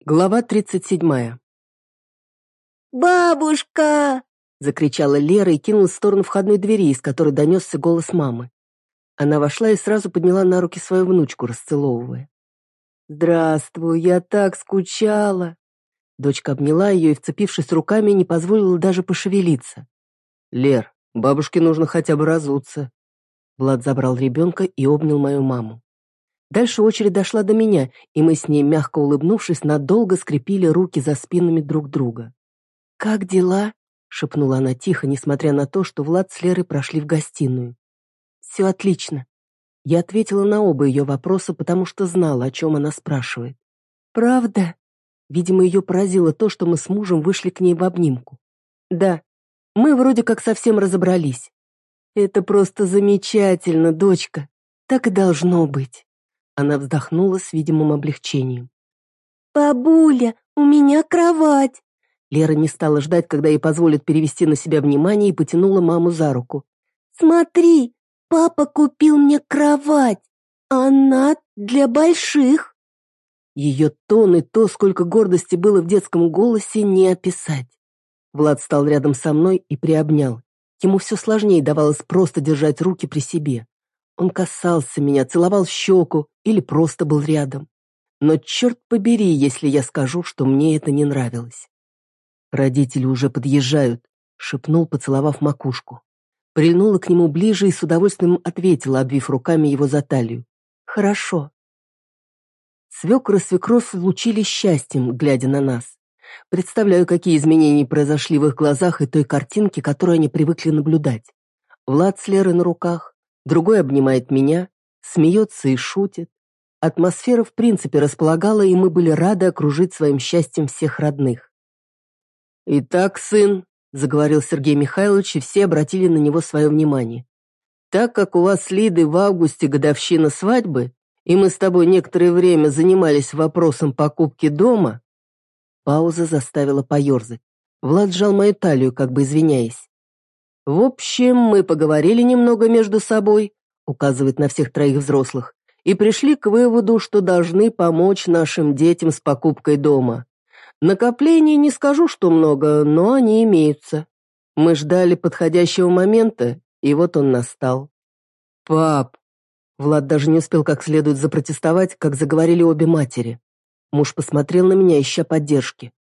Глава 37. «Бабушка!» — закричала Лера и кинулась в сторону входной двери, из которой донесся голос мамы. Она вошла и сразу подняла на руки свою внучку, расцеловывая. «Здравствуй, я так скучала!» Дочка обняла ее и, вцепившись руками, не позволила даже пошевелиться. «Лер, бабушке нужно хотя бы разуться». Влад забрал ребенка и обнял мою маму. Дальше очередь дошла до меня, и мы с ней, мягко улыбнувшись, надолго скрепили руки за спинами друг друга. «Как дела?» — шепнула она тихо, несмотря на то, что Влад с Лерой прошли в гостиную. «Все отлично». Я ответила на оба ее вопроса, потому что знала, о чем она спрашивает. «Правда?» Видимо, ее поразило то, что мы с мужем вышли к ней в обнимку. «Да, мы вроде как совсем разобрались». «Это просто замечательно, дочка. Так и должно быть». Она вздохнула с видимым облегчением. «Бабуля, у меня кровать!» Лера не стала ждать, когда ей позволят перевести на себя внимание, и потянула маму за руку. «Смотри, папа купил мне кровать. Она для больших». Ее тон и то, сколько гордости было в детском голосе, не описать. Влад стал рядом со мной и приобнял. Ему все сложнее давалось просто держать руки при себе. Он касался меня, целовал щеку или просто был рядом. Но черт побери, если я скажу, что мне это не нравилось. «Родители уже подъезжают», — шепнул, поцеловав макушку. Прильнула к нему ближе и с удовольствием ответила, обвив руками его за талию. «Хорошо». Свекр и свекровь лучились счастьем, глядя на нас. Представляю, какие изменения произошли в их глазах и той картинке, которую они привыкли наблюдать. Влад с Лерой на руках, другой обнимает меня, смеется и шутит. Атмосфера в принципе располагала, и мы были рады окружить своим счастьем всех родных. «Итак, сын», — заговорил Сергей Михайлович, и все обратили на него свое внимание. «Так как у вас с Лидой в августе годовщина свадьбы, и мы с тобой некоторое время занимались вопросом покупки дома...» Пауза заставила поерзать. Влад сжал мою талию, как бы извиняясь. В общем, мы поговорили немного между собой, указывает на всех троих взрослых, и пришли к выводу, что должны помочь нашим детям с покупкой дома. Накоплений не скажу, что много, но они имеются. Мы ждали подходящего момента, и вот он настал. «Пап!» Влад даже не успел как следует запротестовать, как заговорили обе матери. Муж посмотрел на меня, ища поддержки.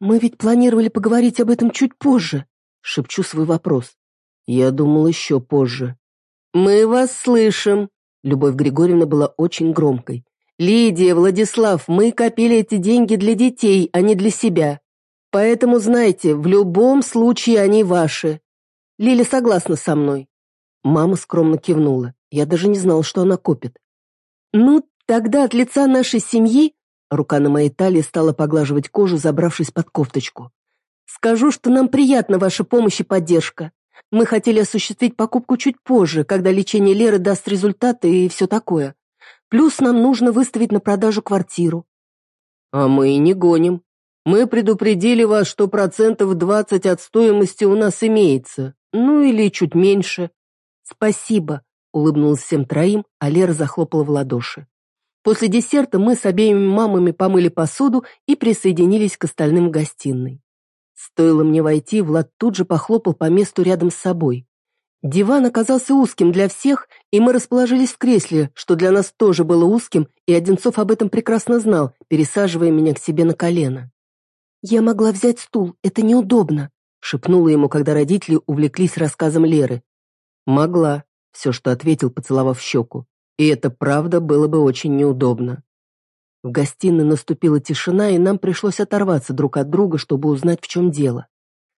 «Мы ведь планировали поговорить об этом чуть позже», — шепчу свой вопрос. Я думал еще позже. «Мы вас слышим!» Любовь Григорьевна была очень громкой. «Лидия, Владислав, мы копили эти деньги для детей, а не для себя. Поэтому знайте, в любом случае они ваши. Лиля согласна со мной». Мама скромно кивнула. Я даже не знала, что она копит. «Ну, тогда от лица нашей семьи...» Рука на моей талии стала поглаживать кожу, забравшись под кофточку. «Скажу, что нам приятна ваша помощь и поддержка. Мы хотели осуществить покупку чуть позже, когда лечение Леры даст результаты и все такое. Плюс нам нужно выставить на продажу квартиру». «А мы и не гоним. Мы предупредили вас, что процентов 20 от стоимости у нас имеется. Ну или чуть меньше». «Спасибо», — улыбнулась всем троим, а Лера захлопала в ладоши. После десерта мы с обеими мамами помыли посуду и присоединились к остальным в гостиной. Стоило мне войти, Влад тут же похлопал по месту рядом с собой. Диван оказался узким для всех, и мы расположились в кресле, что для нас тоже было узким, и Одинцов об этом прекрасно знал, пересаживая меня к себе на колено. «Я могла взять стул, это неудобно», — шепнула ему, когда родители увлеклись рассказом Леры. «Могла», — все, что ответил, поцеловав щеку. «И это правда было бы очень неудобно». В гостиной наступила тишина, и нам пришлось оторваться друг от друга, чтобы узнать, в чем дело.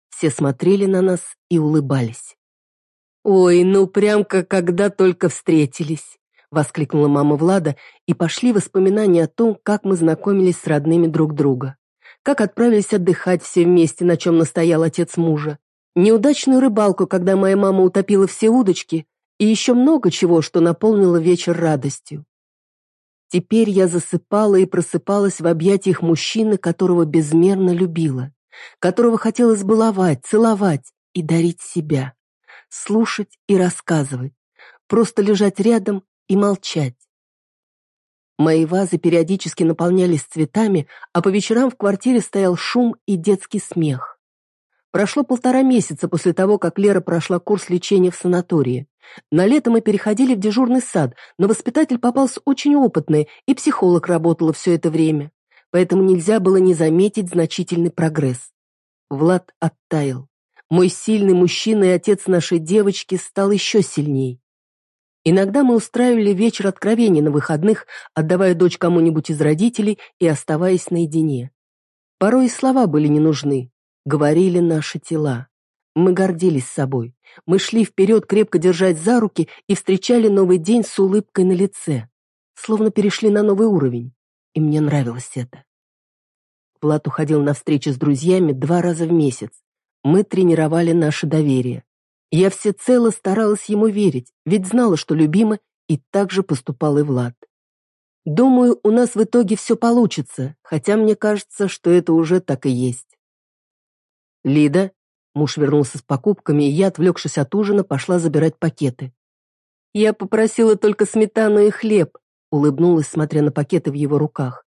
Все смотрели на нас и улыбались. «Ой, ну прям как когда только встретились!» — воскликнула мама Влада, и пошли воспоминания о том, как мы знакомились с родными друг друга. Как отправились отдыхать все вместе, на чем настоял отец мужа. Неудачную рыбалку, когда моя мама утопила все удочки, и еще много чего, что наполнило вечер радостью. Теперь я засыпала и просыпалась в объятиях мужчины, которого безмерно любила, которого хотелось баловать, целовать и дарить себя, слушать и рассказывать, просто лежать рядом и молчать. Мои вазы периодически наполнялись цветами, а по вечерам в квартире стоял шум и детский смех. Прошло полтора месяца после того, как Лера прошла курс лечения в санатории. На лето мы переходили в дежурный сад, но воспитатель попался очень опытный, и психолог работала все это время. Поэтому нельзя было не заметить значительный прогресс. Влад оттаял. Мой сильный мужчина и отец нашей девочки стал еще сильней. Иногда мы устраивали вечер откровений на выходных, отдавая дочь кому-нибудь из родителей и оставаясь наедине. Порой и слова были не нужны. Говорили наши тела. Мы гордились собой. Мы шли вперед, крепко держать за руки и встречали новый день с улыбкой на лице. Словно перешли на новый уровень. И мне нравилось это. Влад уходил на встречи с друзьями два раза в месяц. Мы тренировали наше доверие. Я всецело старалась ему верить, ведь знала, что любима, и так же поступал и Влад. Думаю, у нас в итоге все получится, хотя мне кажется, что это уже так и есть. Лида, муж вернулся с покупками, и я, отвлекшись от ужина, пошла забирать пакеты. Я попросила только сметану и хлеб, улыбнулась, смотря на пакеты в его руках.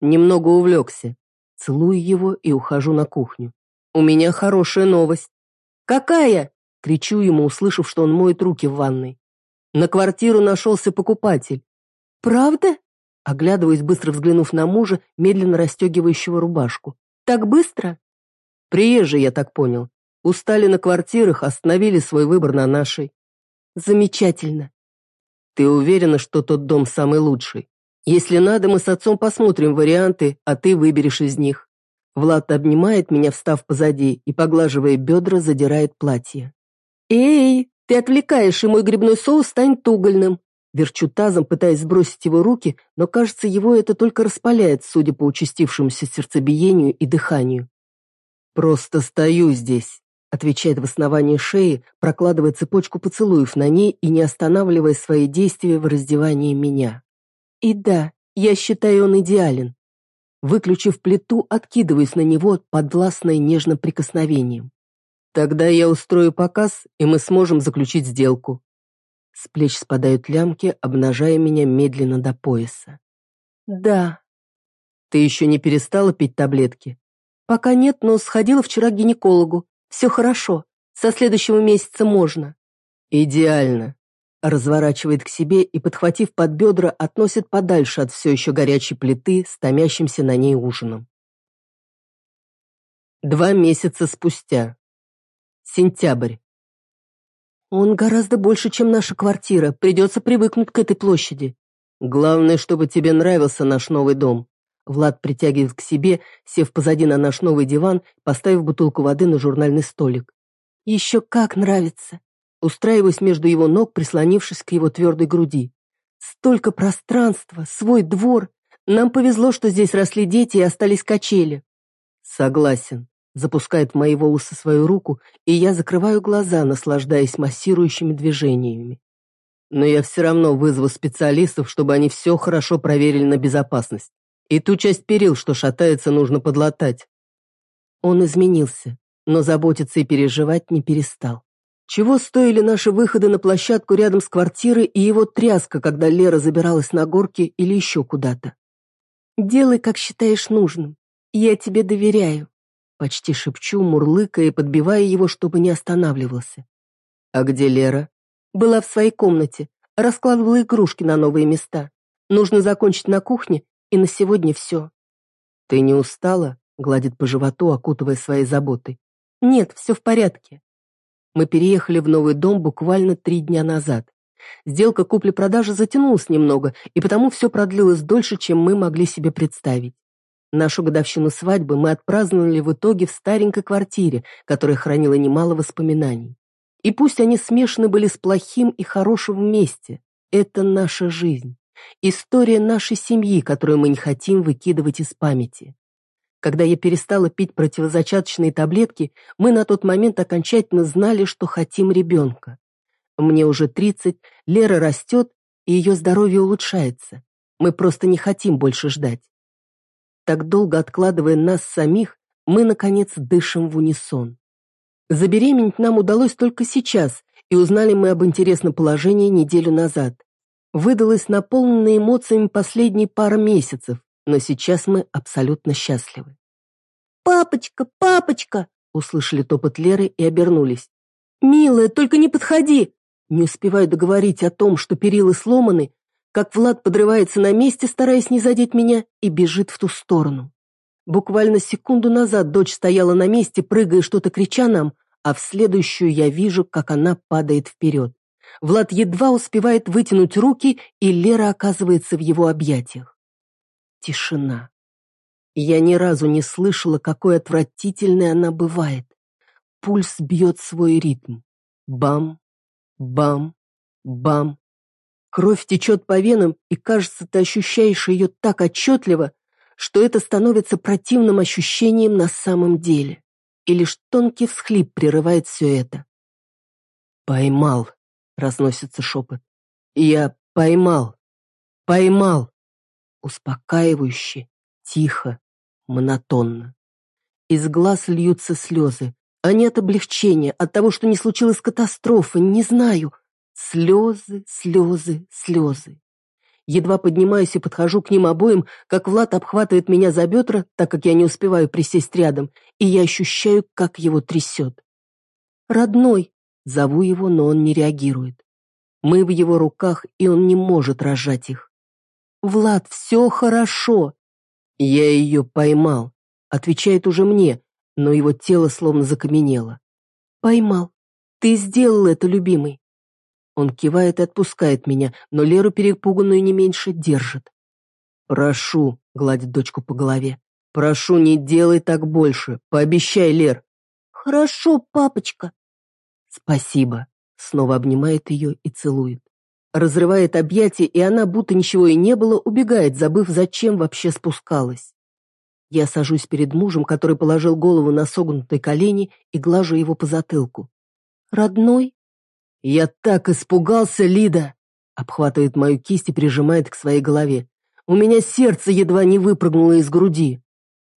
Немного увлекся. Целую его и ухожу на кухню. У меня хорошая новость. Какая? Кричу ему, услышав, что он моет руки в ванной. На квартиру нашелся покупатель. «Правда?» Оглядываясь, быстро взглянув на мужа, медленно расстегивающего рубашку. «Так быстро?» «Приезжий, я так понял. Устали на квартирах, остановили свой выбор на нашей». «Замечательно». «Ты уверена, что тот дом самый лучший? Если надо, мы с отцом посмотрим варианты, а ты выберешь из них». Влад обнимает меня, встав позади, и, поглаживая бедра, задирает платье. «Эй, ты отвлекаешь, и мой грибной соус станет угольным!» Верчу тазом, пытаясь сбросить его руки, но, кажется, его это только распаляет, судя по участившемуся сердцебиению и дыханию. «Просто стою здесь», — отвечает в основании шеи, прокладывая цепочку поцелуев на ней и не останавливая свои действия в раздевании меня. И да, я считаю, он идеален. Выключив плиту, откидываюсь на него, подвластной нежным прикосновением. Тогда я устрою показ, и мы сможем заключить сделку. С плеч спадают лямки, обнажая меня медленно до пояса. Да. Ты еще не перестала пить таблетки? Пока нет, но сходила вчера к гинекологу. Все хорошо. Со следующего месяца можно. Идеально. Разворачивает к себе и, подхватив под бедра, относит подальше от все еще горячей плиты с томящимся на ней ужином. Два месяца спустя. Сентябрь. Он гораздо больше, чем наша квартира. Придется привыкнуть к этой площади. Главное, чтобы тебе нравился наш новый дом. Влад притягивает к себе, сев позади на наш новый диван, поставив бутылку воды на журнальный столик. Еще как нравится. Устраиваюсь между его ног, прислонившись к его твердой груди. Столько пространства, свой двор. Нам повезло, что здесь росли дети и остались качели. Согласен запускает в мои волосы свою руку, и я закрываю глаза, наслаждаясь массирующими движениями. Но я все равно вызову специалистов, чтобы они все хорошо проверили на безопасность. И ту часть перил, что шатается, нужно подлатать. Он изменился, но заботиться и переживать не перестал. Чего стоили наши выходы на площадку рядом с квартирой и его тряска, когда Лера забиралась на горки или еще куда-то? «Делай, как считаешь нужным. Я тебе доверяю», Почти шепчу, мурлыкая и подбивая его, чтобы не останавливался. «А где Лера?» «Была в своей комнате. Раскладывала игрушки на новые места. Нужно закончить на кухне, и на сегодня все». «Ты не устала?» — гладит по животу, окутывая своей заботой. «Нет, все в порядке». Мы переехали в новый дом буквально три дня назад. Сделка купли-продажи затянулась немного, и потому все продлилось дольше, чем мы могли себе представить. Нашу годовщину свадьбы мы отпраздновали в итоге в старенькой квартире, которая хранила немало воспоминаний. И пусть они смешаны были с плохим и хорошим вместе, это наша жизнь. История нашей семьи, которую мы не хотим выкидывать из памяти. Когда я перестала пить противозачаточные таблетки, мы на тот момент окончательно знали, что хотим ребенка. Мне уже 30, Лера растет, и ее здоровье улучшается. Мы просто не хотим больше ждать. Так долго откладывая нас самих, мы, наконец, дышим в унисон. Забеременеть нам удалось только сейчас, и узнали мы об интересном положении неделю назад. Выдалась наполненная эмоциями последние пара месяцев, но сейчас мы абсолютно счастливы. «Папочка, папочка!» Услышали топот Леры и обернулись. «Милая, только не подходи!» Не успеваю договорить о том, что перила сломаны, как Влад подрывается на месте, стараясь не задеть меня, и бежит в ту сторону. Буквально секунду назад дочь стояла на месте, прыгая что-то крича нам, а в следующую я вижу, как она падает вперед. Влад едва успевает вытянуть руки, и Лера оказывается в его объятиях. Тишина. Я ни разу не слышала, какой отвратительной она бывает. Пульс бьет свой ритм. Бам, бам, бам. Кровь течет по венам, и, кажется, ты ощущаешь ее так отчетливо, что это становится противным ощущением на самом деле. И лишь тонкий всхлип прерывает все это. «Поймал», — разносится шепот. «Я поймал, поймал». Успокаивающе, тихо, монотонно. Из глаз льются слезы, а не от облегчения, от того, что не случилось катастрофы, не знаю. Слезы, слезы, слезы. Едва поднимаюсь и подхожу к ним обоим, как Влад обхватывает меня за бедра, так как я не успеваю присесть рядом, и я ощущаю, как его трясет. «Родной!» — зову его, но он не реагирует. Мы в его руках, и он не может разжать их. «Влад, все хорошо!» «Я ее поймал», — отвечает уже мне, но его тело словно закаменело. «Поймал. Ты сделал это, любимый. Он кивает и отпускает меня, но Леру, перепуганную не меньше, держит. «Прошу», — гладит дочку по голове, — «прошу, не делай так больше. Пообещай, Лер». «Хорошо, папочка». «Спасибо», — снова обнимает ее и целует. Разрывает объятия, и она, будто ничего и не было, убегает, забыв, зачем вообще спускалась. Я сажусь перед мужем, который положил голову на согнутые колени и глажу его по затылку. «Родной?» «Я так испугался, Лида!» Обхватывает мою кисть и прижимает к своей голове. «У меня сердце едва не выпрыгнуло из груди».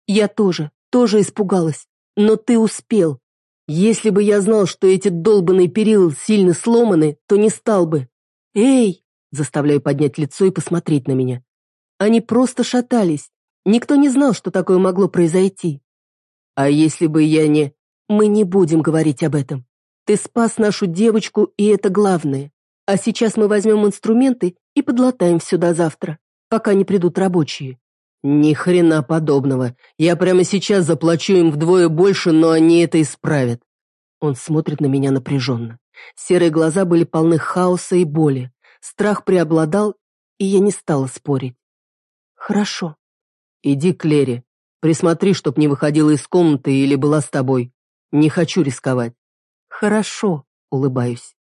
«Я тоже, тоже испугалась. Но ты успел. Если бы я знал, что эти долбанные перила сильно сломаны, то не стал бы. Эй!» Заставляю поднять лицо и посмотреть на меня. Они просто шатались. Никто не знал, что такое могло произойти. А если бы я не... Мы не будем говорить об этом. Ты спас нашу девочку, и это главное. А сейчас мы возьмем инструменты и подлатаем все до завтра, пока не придут рабочие». «Ни хрена подобного. Я прямо сейчас заплачу им вдвое больше, но они это исправят». Он смотрит на меня напряженно. Серые глаза были полны хаоса и боли. Страх преобладал, и я не стала спорить. «Хорошо». «Иди к Лере. Присмотри, чтоб не выходила из комнаты или была с тобой. Не хочу рисковать». «Хорошо», — улыбаюсь.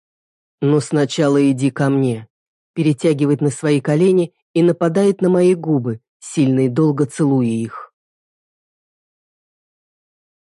«Но сначала иди ко мне», перетягивает на свои колени и нападает на мои губы, сильно и долго целуя их.